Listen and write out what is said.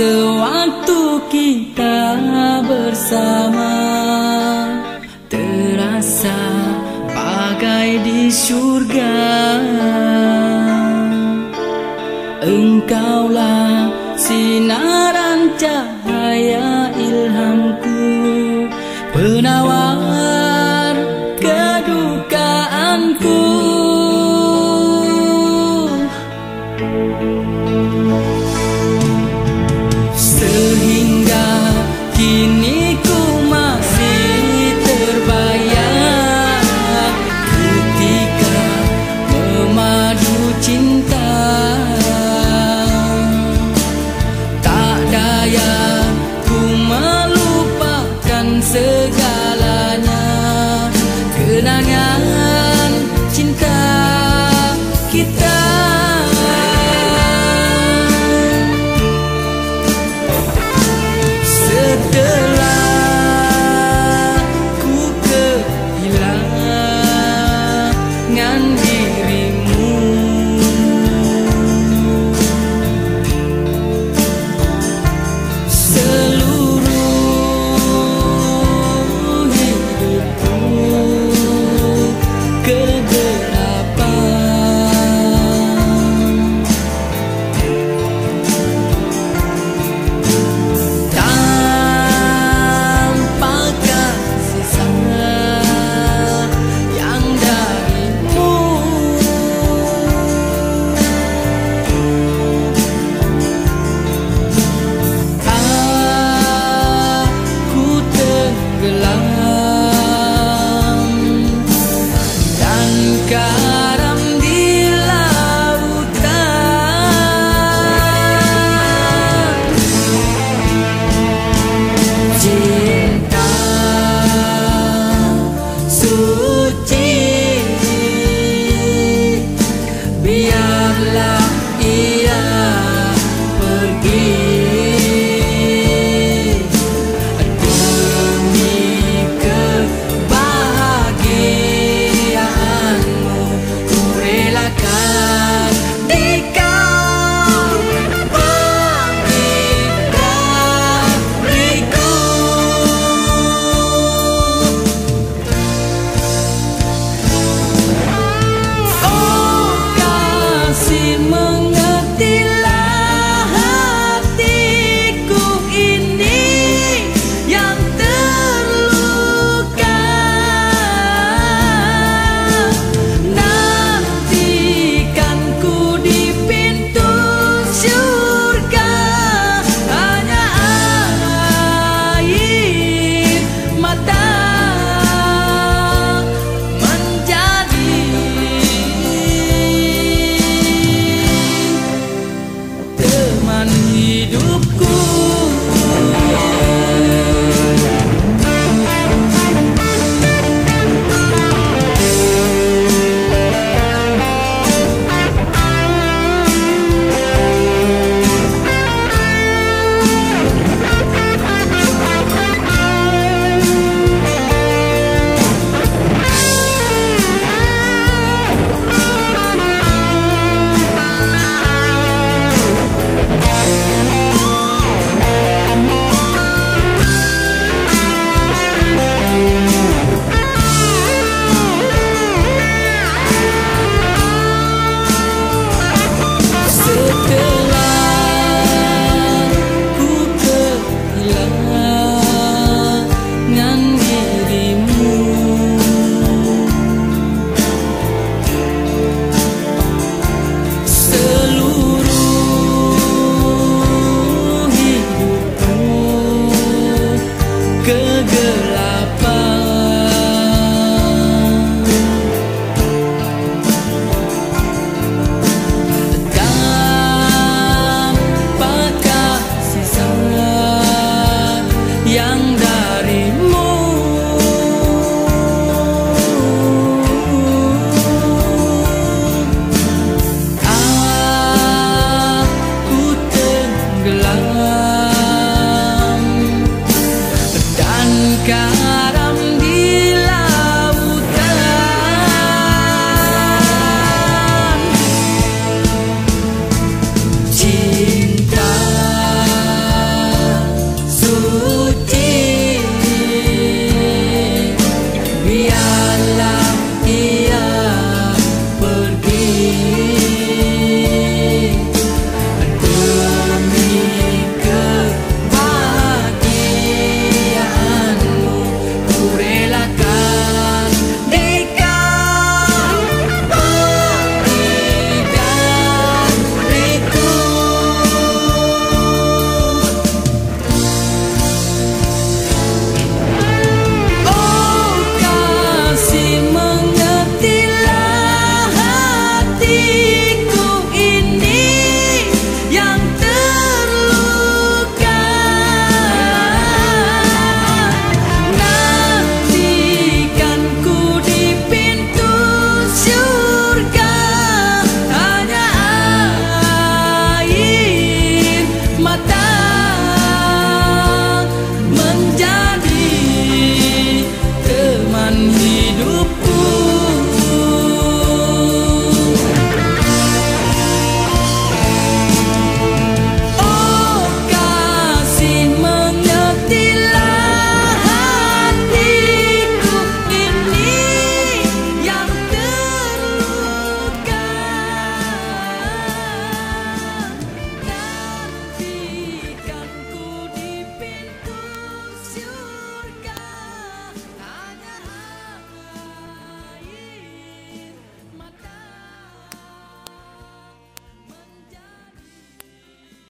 Sewaktu kita bersama. Terasa bagai di syurga. Engkaulah sinaran cahaya ilhamku. Penawar kedukaanku segalanya. Kenangan cinta hidup